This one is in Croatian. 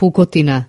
Pukotina.